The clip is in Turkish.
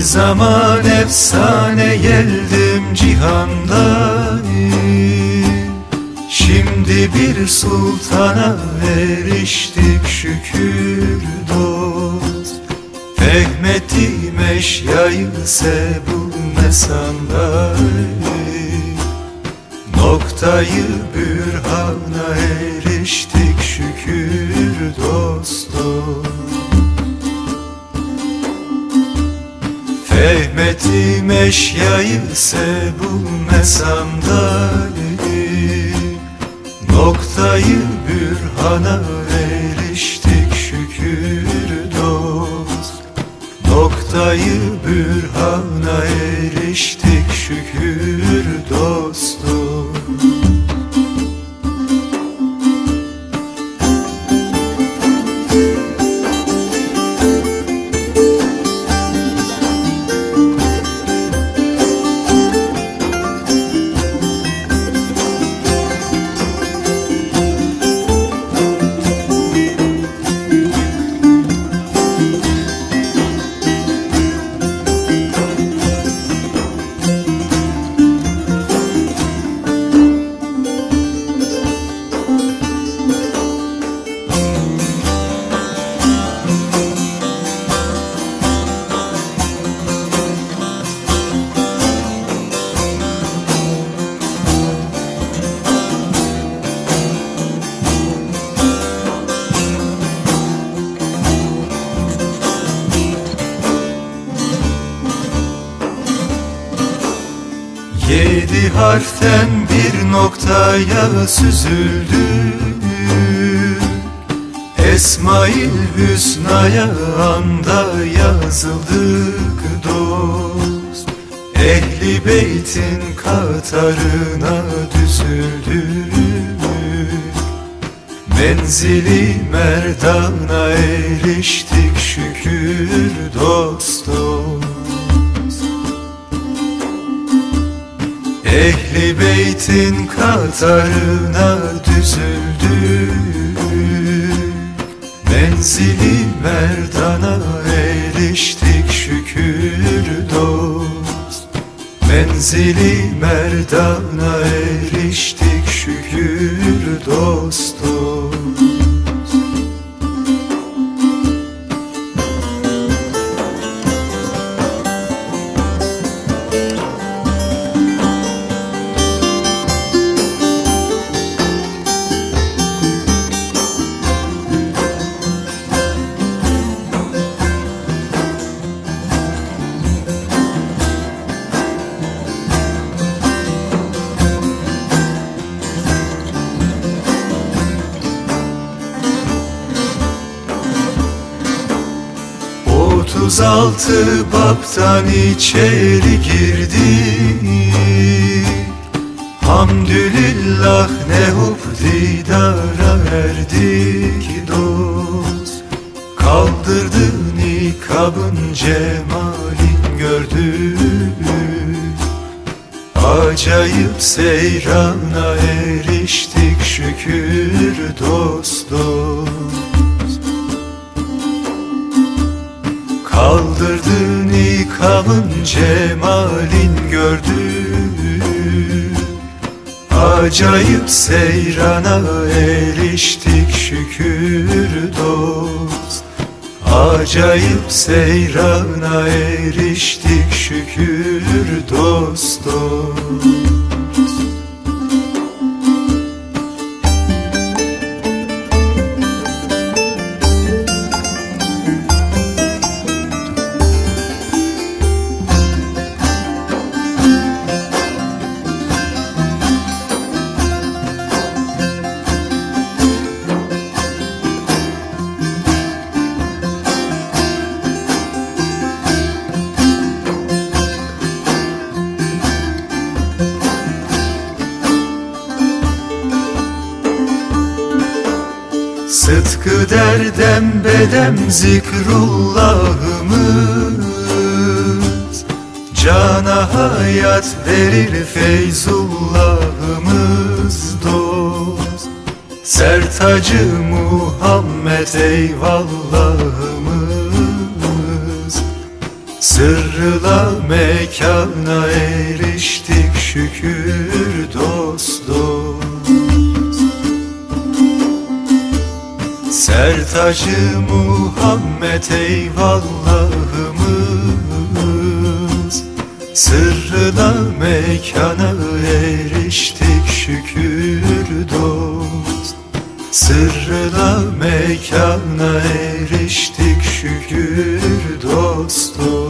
zaman efsane geldim cihanda Şimdi bir sultana eriştik şükür dost. Fehmettim eşyayı bu mesanda Noktayı bürhana eriştik Fehmettim eşyayı bu mesamda Noktayı bürhana eriştik şükür dost. Noktayı bürhana eriştik şükür dost Yedi harften bir noktaya süzüldü. Esmail Hüsna'ya anda yazıldık dost. Ehli beytin katarına düzüldük Menzili merdana eriştik şükür dost dost Ehli beytin katarına düzüldü. Menzili merdana eriştik şükür dost. Menzili merdana eriştik şükür dostum 36 baptan içeri girdi. Hamdülillah ne hub didara erdik dost. Kaldırdı nikabın cemalin gördü. Acayip seyrana eriştik şükür dost dost. Kaldırdı nikabın cemalin gördük Acayip seyrana eriştik şükür dost. Acayip seyrana eriştik şükür dost dost Sıtkı derdem bedem zikrullahımız. Cana hayat verir feyzullahımız dost. Sertacı Muhammed eyvallahımız. Sırrıla mekana eriştik şükür dost dost Sertaşı Muhammed eyvallahımız Sırrına mekana eriştik şükür dost. Sırrına mekana eriştik şükür dostum